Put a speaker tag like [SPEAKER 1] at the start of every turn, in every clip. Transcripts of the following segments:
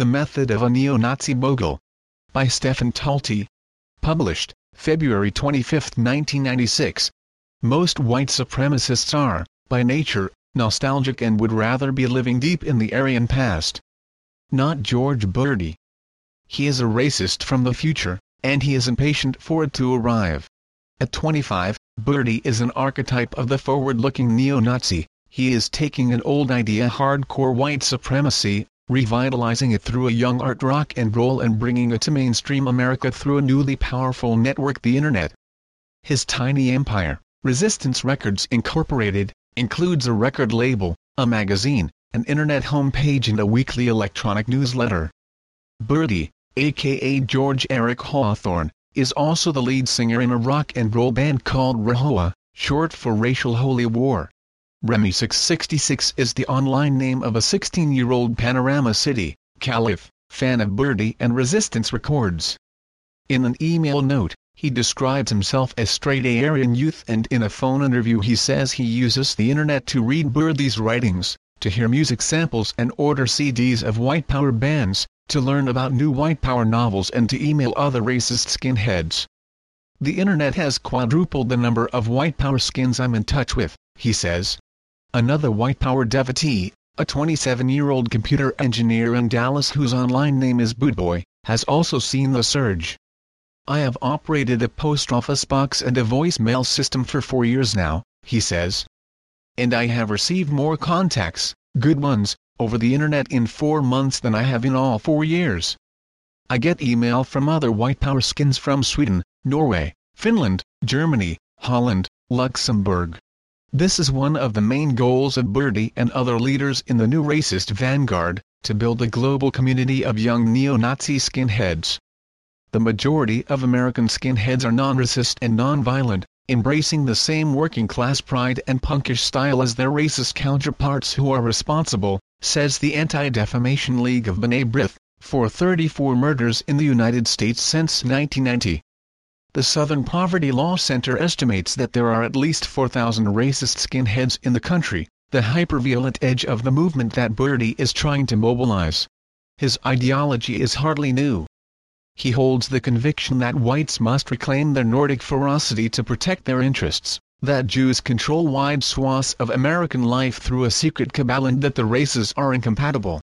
[SPEAKER 1] The Method of a Neo-Nazi Mogul. By Stephan Talty. Published, February 25, 1996. Most white supremacists are, by nature, nostalgic and would rather be living deep in the Aryan past. Not George Burdi. He is a racist from the future, and he is impatient for it to arrive. At 25, Burdi is an archetype of the forward-looking neo-Nazi, he is taking an old idea hardcore white supremacy, revitalizing it through a young art rock and roll and bringing it to mainstream America through a newly powerful network the Internet. His tiny empire, Resistance Records Incorporated, includes a record label, a magazine, an internet homepage and a weekly electronic newsletter. Burdi, aka George Eric Hawthorne, is also the lead singer in a rock and roll band called RaHoWa, short for Racial Holy War. Remy666 is the online name of a 16-year-old Panorama City, Calif, fan of Burdi and Resistance Records. In an email note, he describes himself as straight Aryan youth and in a phone interview he says he uses the internet to read Burdi's writings, to hear music samples and order CDs of white power bands, to learn about new white power novels and to email other racist skinheads. The internet has quadrupled the number of white power skins I'm in touch with, he says. Another white power devotee, a 27-year-old computer engineer in Dallas whose online name is Bootboy, has also seen the surge. I have operated a post office box and a voicemail system for four years now, he says. And I have received more contacts, good ones, over the internet in four months than I have in all four years. I get email from other white power skins from Sweden, Norway, Finland, Germany, Holland, Luxembourg. This is one of the main goals of Burdi and other leaders in the new racist vanguard, to build a global community of young neo-Nazi skinheads. The majority of American skinheads are non-racist and non-violent, embracing the same working-class pride and punkish style as their racist counterparts who are responsible, says the Anti-Defamation League of B'nai B'rith, for 34 murders in the United States since 1990. The Southern Poverty Law Center estimates that there are at least 4,000 racist skinheads in the country, the hyperviolent edge of the movement that Burdi is trying to mobilize. His ideology is hardly new. He holds the conviction that whites must reclaim their Nordic ferocity to protect their interests, that Jews control wide swaths of American life through a secret cabal and that the races are incompatible.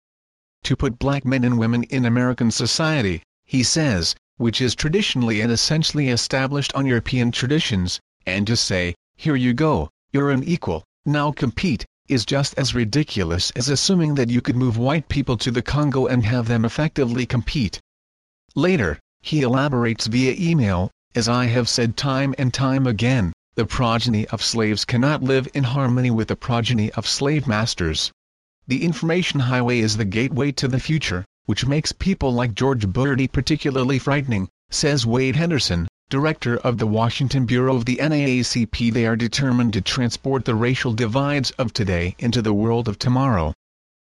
[SPEAKER 1] To put black men and women in American society, he says, which is traditionally and essentially established on European traditions, and to say, here you go, you're an equal, now compete, is just as ridiculous as assuming that you could move white people to the Congo and have them effectively compete. Later, he elaborates via email, as I have said time and time again, the progeny of slaves cannot live in harmony with the progeny of slave masters. The information highway is the gateway to the future, which makes people like George Burdi particularly frightening, says Wade Henderson, director of the Washington Bureau of the NAACP. They are determined to transport the racial divides of today into the world of tomorrow.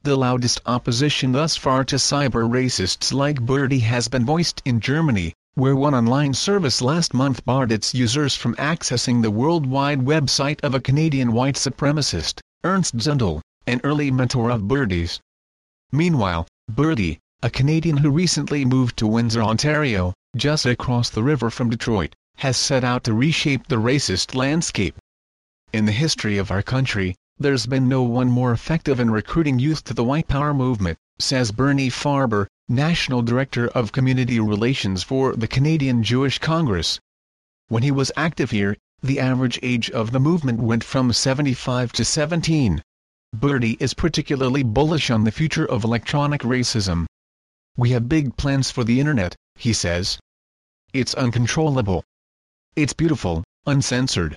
[SPEAKER 1] The loudest opposition thus far to cyber racists like Burdi has been voiced in Germany, where one online service last month barred its users from accessing the worldwide website of a Canadian white supremacist, Ernst Zundel, an early mentor of Burdi's. Meanwhile, Burdi, a Canadian who recently moved to Windsor, Ontario, just across the river from Detroit, has set out to reshape the racist landscape. In the history of our country, there's been no one more effective in recruiting youth to the white power movement, says Bernie Farber, National Director of Community Relations for the Canadian Jewish Congress. When he was active here, the average age of the movement went from 75 to 17. Burdi is particularly bullish on the future of electronic racism. We have big plans for the internet, he says. It's uncontrollable. It's beautiful, uncensored.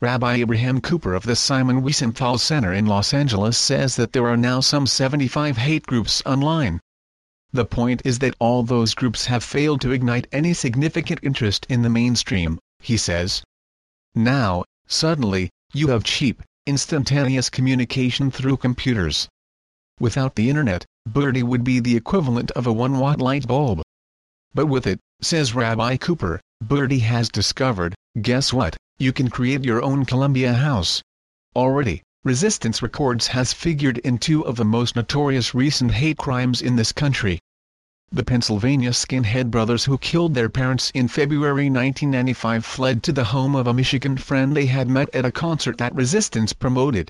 [SPEAKER 1] Rabbi Abraham Cooper of the Simon Wiesenthal Center in Los Angeles says that there are now some 75 hate groups online. The point is that all those groups have failed to ignite any significant interest in the mainstream, he says. Now, suddenly, you have cheap, instantaneous communication through computers. Without the internet, Burdi would be the equivalent of a 1-watt light bulb. But with it, says Rabbi Cooper, Burdi has discovered, guess what, you can create your own Columbia house. Already, Resistance Records has figured in two of the most notorious recent hate crimes in this country. the Pennsylvania skinhead brothers who killed their parents in February 1995 fled to the home of a Michigan friend they had met at a concert that Resistance promoted.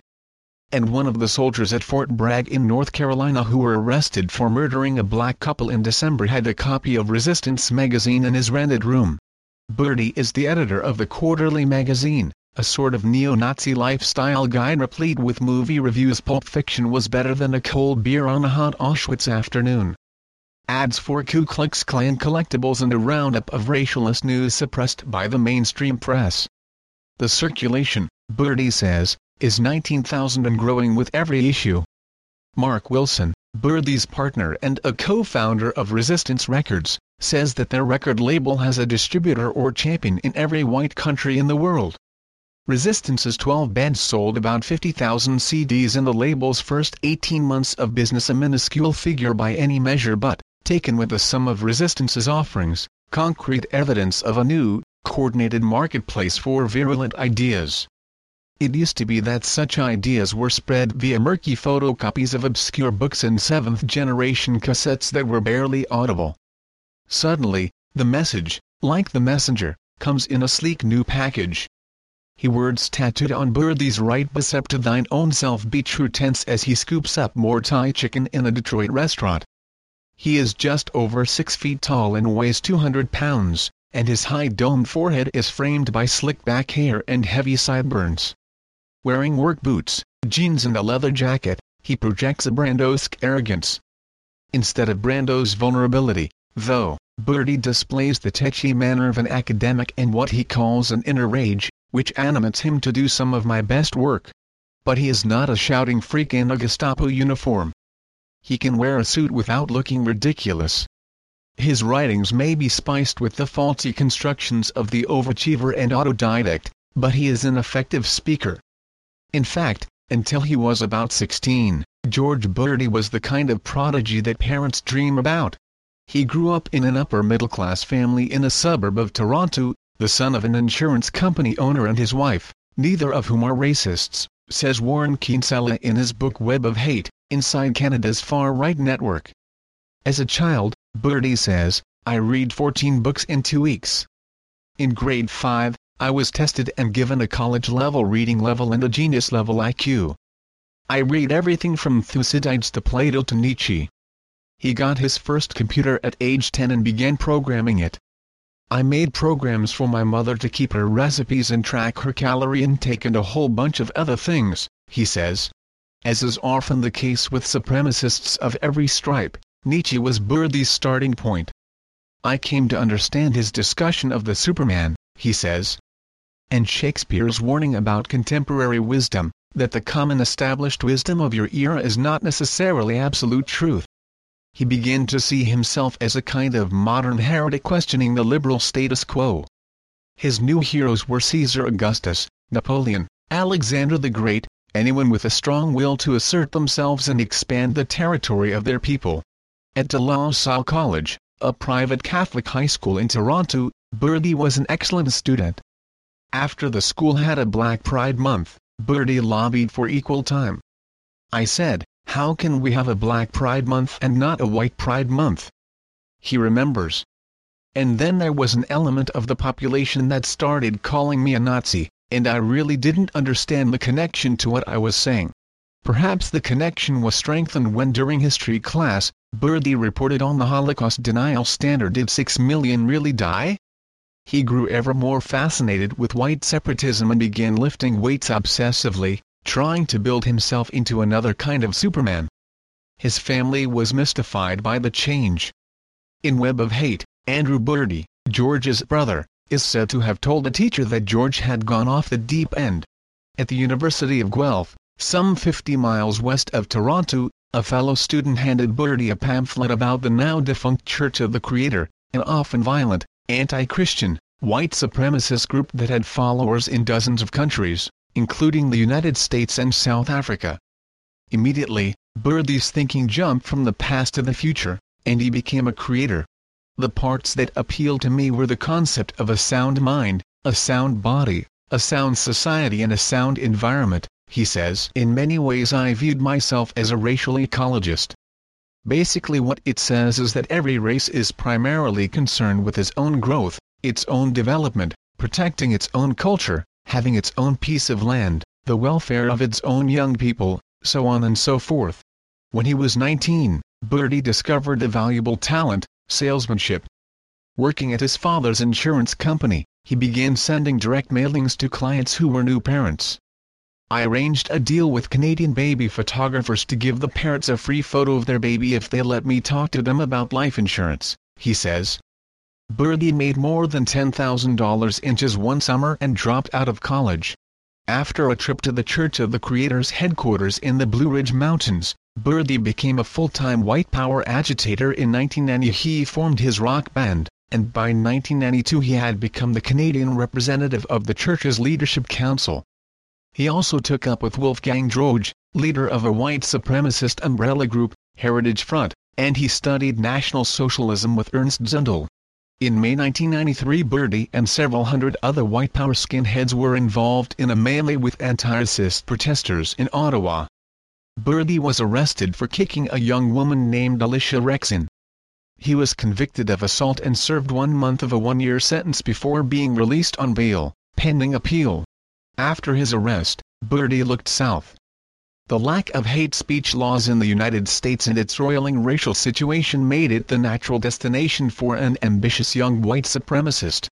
[SPEAKER 1] And one of the soldiers at Fort Bragg in North Carolina who were arrested for murdering a black couple in December had a copy of Resistance magazine in his rented room. Burdi is the editor of the quarterly magazine, a sort of neo-Nazi lifestyle guide replete with movie reviews Pulp Fiction was better than a cold beer on a hot Auschwitz afternoon. Ads for Ku Klux Klan collectibles and a roundup of racialist news suppressed by the mainstream press. The circulation, Burdi says, is 19,000 and growing with every issue. Mark Wilson, Burdi's partner and a co-founder of Resistance Records, says that their record label has a distributor or champion in every white country in the world. Resistance's 12 bands sold about 50,000 CDs in the label's first 18 months of business a minuscule figure by any measure but, taken with the sum of Resistance's offerings, concrete evidence of a new, coordinated marketplace for virulent ideas. It used to be that such ideas were spread via murky photocopies of obscure books and seventh-generation cassettes that were barely audible. Suddenly, the message, like the messenger, comes in a sleek new package, he words tattooed on Burdi's right bicep to thine own self be true tense as he scoops up more Thai chicken in a Detroit restaurant. He is just over 6 feet tall and weighs 200 pounds, and his high domed forehead is framed by slick back hair and heavy sideburns. Wearing work boots, jeans and a leather jacket, he projects a Brandosque arrogance. Instead of Brando's vulnerability, though, Burdi displays the tetchy manner of an academic and what he calls an inner rage, which animates him to do some of my best work. But he is not a shouting freak in a Gestapo uniform. He can wear a suit without looking ridiculous. His writings may be spiced with the faulty constructions of the overachiever and autodidact, but he is an effective speaker. In fact, until he was about 16, George Burdi was the kind of prodigy that parents dream about. He grew up in an upper-middle-class family in a suburb of Toronto, the son of an insurance company owner and his wife, neither of whom are racists, says Warren Kinsella in his book Web of Hate, Inside Canada's Far-Right Network. As a child, Burdi says, I read 14 books in two weeks. In grade 5, I was tested and given a college-level reading level and a genius-level IQ. I read everything from Thucydides to Plato to Nietzsche. He got his first computer at age 10 and began programming it. I made programs for my mother to keep her recipes and track her calorie intake and a whole bunch of other things, he says. As is often the case with supremacists of every stripe, Nietzsche was Burdi's starting point. I came to understand his discussion of the Superman, he says. And Shakespeare's warning about contemporary wisdom, that the common established wisdom of your era is not necessarily absolute truth he began to see himself as a kind of modern heretic questioning the liberal status quo. His new heroes were Caesar Augustus, Napoleon, Alexander the Great, anyone with a strong will to assert themselves and expand the territory of their people. At De La Salle College, a private Catholic high school in Toronto, Burdi was an excellent student. After the school had a Black Pride Month, Burdi lobbied for equal time. I said, how can we have a Black Pride Month and not a White Pride Month? He remembers. And then there was an element of the population that started calling me a Nazi, and I really didn't understand the connection to what I was saying. Perhaps the connection was strengthened when during history class, Burdi reported on the Holocaust denial standard did 6 million really die? He grew ever more fascinated with white separatism and began lifting weights obsessively, trying to build himself into another kind of Superman. His family was mystified by the change. In Web of Hate, Andrew Burdi, George's brother, is said to have told a teacher that George had gone off the deep end. At the University of Guelph, some 50 miles west of Toronto, a fellow student handed Burdi a pamphlet about the now-defunct Church of the Creator, an often violent, anti-Christian, white supremacist group that had followers in dozens of countries including the United States and South Africa. Immediately, Burdi's thinking jumped from the past to the future, and he became a creator. The parts that appealed to me were the concept of a sound mind, a sound body, a sound society and a sound environment, he says. In many ways I viewed myself as a racial ecologist. Basically what it says is that every race is primarily concerned with its own growth, its own development, protecting its own culture, having its own piece of land, the welfare of its own young people, so on and so forth. When he was 19, Burdi discovered a valuable talent, salesmanship. Working at his father's insurance company, he began sending direct mailings to clients who were new parents. I arranged a deal with Canadian baby photographers to give the parents a free photo of their baby if they let me talk to them about life insurance, he says. Burdi made more than $10,000 in just one summer and dropped out of college. After a trip to the Church of the Creator's headquarters in the Blue Ridge Mountains, Burdi became a full-time white power agitator in 1990 he formed his rock band, and by 1992 he had become the Canadian representative of the church's leadership council. He also took up with Wolfgang Droege, leader of a white supremacist umbrella group, Heritage Front, and he studied National Socialism with Ernst Zundel. In May 1993 Burdi and several hundred other white power skinheads were involved in a melee with anti-racist protesters in Ottawa. Burdi was arrested for kicking a young woman named Alicia Rexon. He was convicted of assault and served one month of a one-year sentence before being released on bail, pending appeal. After his arrest, Burdi looked south. The lack of hate speech laws in the United States and its roiling racial situation made it the natural destination for an ambitious young white supremacist.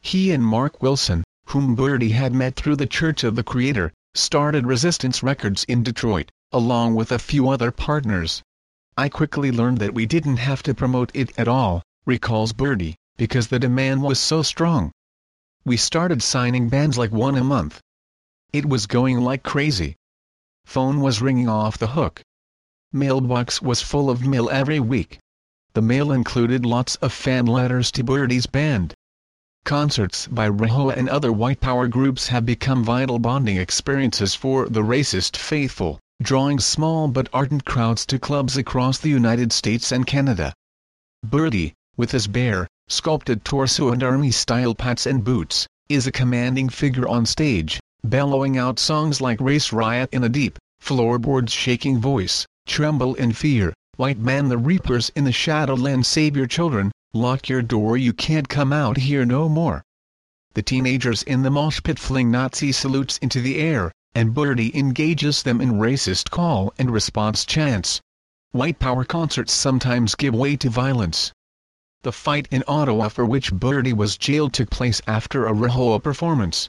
[SPEAKER 1] He and Mark Wilson, whom Burdi had met through the Church of the Creator, started Resistance Records in Detroit, along with a few other partners. I quickly learned that we didn't have to promote it at all, recalls Burdi, because the demand was so strong we started signing bands like one a month. It was going like crazy. Phone was ringing off the hook. Mailbox was full of mail every week. The mail included lots of fan letters to Burdi's band. Concerts by RaHoWa and other white power groups have become vital bonding experiences for the racist faithful, drawing small but ardent crowds to clubs across the United States and Canada. Burdi, with his bare, sculpted torso and army-style pants and boots, is a commanding figure on stage, bellowing out songs like Race Riot in a deep, floorboards-shaking voice, Tremble in Fear, White Man the Reapers in the Shadowland Save Your Children, Lock Your Door You Can't Come Out Here No More. The teenagers in the mosh pit fling Nazi salutes into the air, and Burdi engages them in racist call and response chants. White power concerts sometimes give way to violence, the fight in Ottawa for which Burdi was jailed took place after a RaHoWa performance.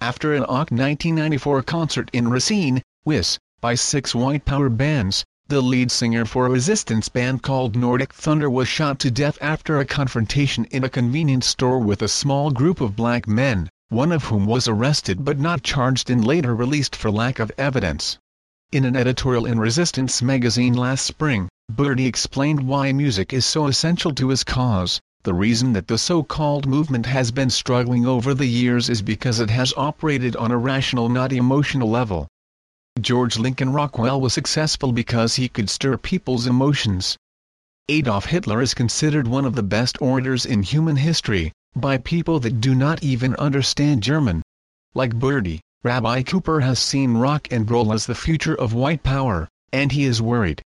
[SPEAKER 1] After an OC 1994 concert in Racine, WIS, by six white power bands, the lead singer for a resistance band called Nordic Thunder was shot to death after a confrontation in a convenience store with a small group of black men, one of whom was arrested but not charged and later released for lack of evidence. In an editorial in Resistance magazine last spring, Burdi explained why music is so essential to his cause. The reason that the so-called movement has been struggling over the years is because it has operated on a rational not emotional level. George Lincoln Rockwell was successful because he could stir people's emotions. Adolf Hitler is considered one of the best orators in human history, by people that do not even understand German. Like Burdi, Rabbi Cooper has seen rock and roll as the future of white power, and he is worried.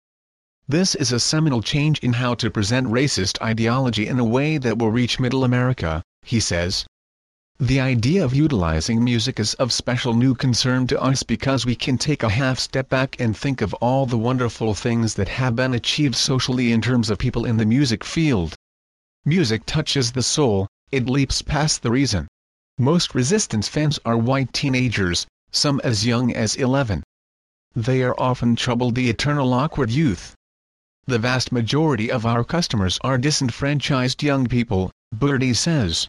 [SPEAKER 1] This is a seminal change in how to present racist ideology in a way that will reach Middle America, he says. The idea of utilizing music is of special new concern to us because we can take a half step back and think of all the wonderful things that have been achieved socially in terms of people in the music field. Music touches the soul, it leaps past the reason. Most resistance fans are white teenagers, some as young as 11. They are often troubled the eternal awkward youth, the vast majority of our customers are disenfranchised young people, Burdi says.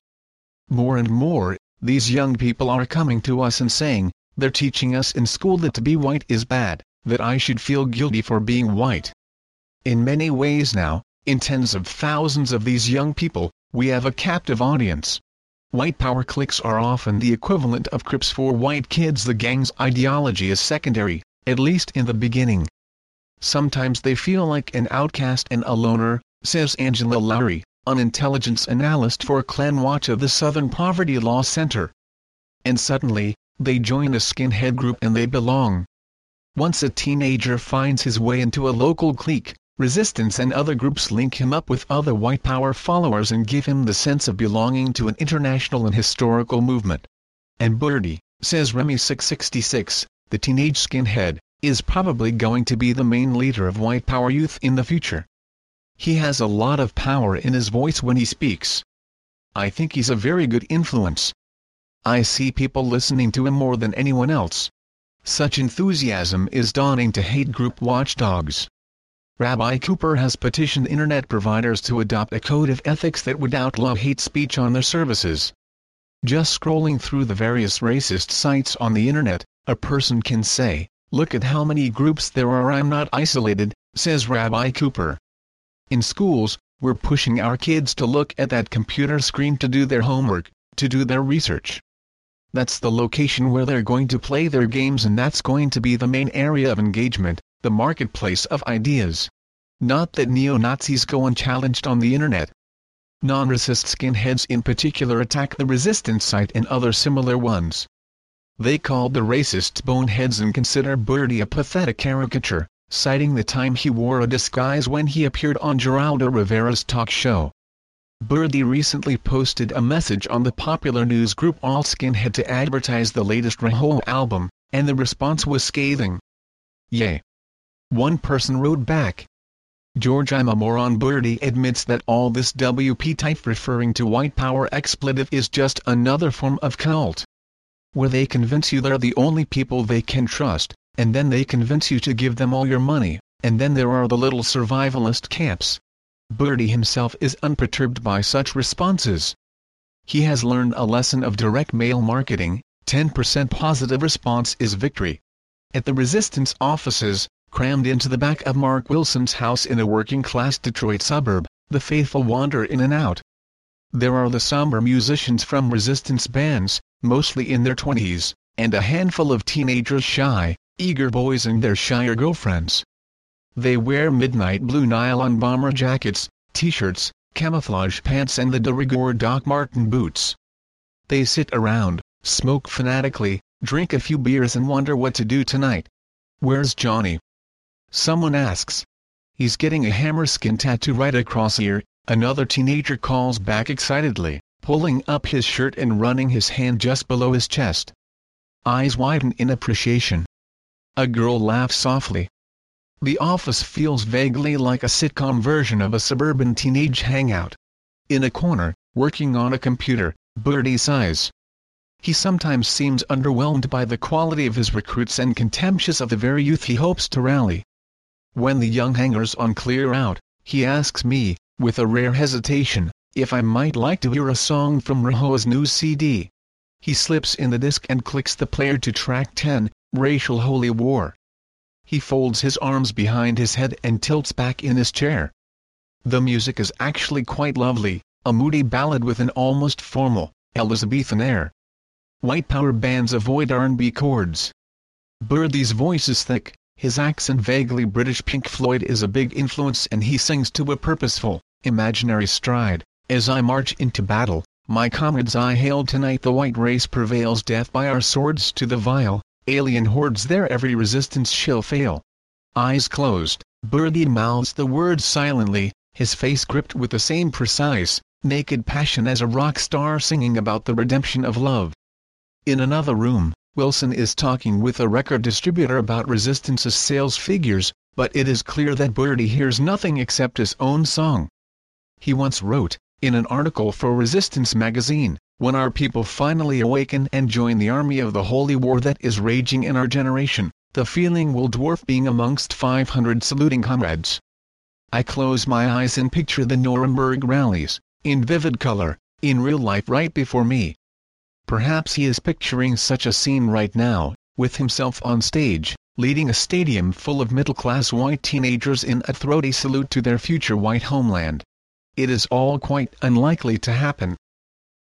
[SPEAKER 1] More and more, these young people are coming to us and saying, they're teaching us in school that to be white is bad, that I should feel guilty for being white. In many ways now, in tens of thousands of these young people, we have a captive audience. White power cliques are often the equivalent of Crips for white kids the gang's ideology is secondary, at least in the beginning. Sometimes they feel like an outcast and a loner, says Angela Lowry, an intelligence analyst for Klanwatch of the Southern Poverty Law Center. And suddenly, they join a skinhead group and they belong. Once a teenager finds his way into a local clique, Resistance and other groups link him up with other white power followers and give him the sense of belonging to an international and historical movement. And Burdi, says Remy 666, the teenage skinhead, is probably going to be the main leader of white power youth in the future. He has a lot of power in his voice when he speaks. I think he's a very good influence. I see people listening to him more than anyone else. Such enthusiasm is dawning to hate group watchdogs. Rabbi Cooper has petitioned internet providers to adopt a code of ethics that would outlaw hate speech on their services. Just scrolling through the various racist sites on the internet, a person can say, look at how many groups there are I'm not isolated, says Rabbi Cooper. In schools, we're pushing our kids to look at that computer screen to do their homework, to do their research. That's the location where they're going to play their games and that's going to be the main area of engagement, the marketplace of ideas. Not that neo-Nazis go unchallenged on the internet. Non-racist skinheads in particular attack the resistance site and other similar ones. They called the racists boneheads and consider Burdi a pathetic caricature, citing the time he wore a disguise when he appeared on Geraldo Rivera's talk show. Burdi recently posted a message on the popular news group alt.skinhead to advertise the latest Raho album, and the response was scathing. Yay! One person wrote back. George I'm a moron Burdi admits that all this WP type referring to white power expletive is just another form of cult. Where they convince you they're the only people they can trust, and then they convince you to give them all your money, and then there are the little survivalist camps. Burdi himself is unperturbed by such responses. He has learned a lesson of direct mail marketing, 10% positive response is victory. At the resistance offices, crammed into the back of Mark Wilson's house in a working-class Detroit suburb, the faithful wander in and out. There are the somber musicians from resistance bands, mostly in their twenties, and a handful of teenagers shy, eager boys and their shyer girlfriends. They wear midnight blue nylon bomber jackets, t-shirts, camouflage pants and the de rigueur Doc Marten boots. They sit around, smoke fanatically, drink a few beers and wonder what to do tonight. Where's Johnny? Someone asks. He's getting a hammer skin tattoo right across here, another teenager calls back excitedly, pulling up his shirt and running his hand just below his chest. Eyes widen in appreciation. A girl laughs softly. The office feels vaguely like a sitcom version of a suburban teenage hangout. In a corner, working on a computer, Burdi sighs. He sometimes seems underwhelmed by the quality of his recruits and contemptuous of the very youth he hopes to rally. When the young hangers-on clear out, he asks me, with a rare hesitation, if I might like to hear a song from Raho's new CD. He slips in the disc and clicks the player to track 10, Racial Holy War. He folds his arms behind his head and tilts back in his chair. The music is actually quite lovely, a moody ballad with an almost formal, Elizabethan air. White power bands avoid R&B chords. Burdi's voice is thick, his accent vaguely British Pink Floyd is a big influence and he sings to a purposeful, imaginary stride. As I march into battle, my comrades I hail tonight the white race prevails death by our swords to the vile, alien hordes there every resistance shall fail. Eyes closed, Burdi mouths the words silently, his face gripped with the same precise, naked passion as a rock star singing about the redemption of love. In another room, Wilson is talking with a record distributor about Resistance's sales figures, but it is clear that Burdi hears nothing except his own song. He once wrote, in an article for Resistance magazine, when our people finally awaken and join the army of the holy war that is raging in our generation, the feeling will dwarf being amongst 500 saluting comrades. I close my eyes and picture the Nuremberg rallies, in vivid color, in real life right before me, Perhaps he is picturing such a scene right now, with himself on stage, leading a stadium full of middle-class white teenagers in a throaty salute to their future white homeland. It is all quite unlikely to happen.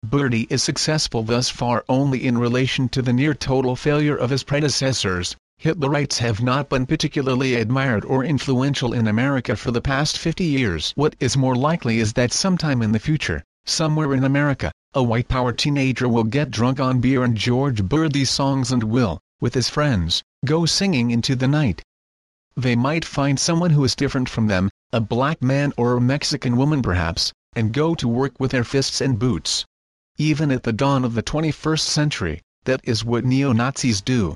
[SPEAKER 1] Burdi is successful thus far only in relation to the near-total failure of his predecessors. Hitlerites have not been particularly admired or influential in America for the past 50 years. What is more likely is that sometime in the future, somewhere in America, a white power teenager will get drunk on beer and George Burdi songs and will, with his friends, go singing into the night. They might find someone who is different from them, a black man or a Mexican woman perhaps, and go to work with their fists and boots. Even at the dawn of the 21st century, that is what neo-Nazis do.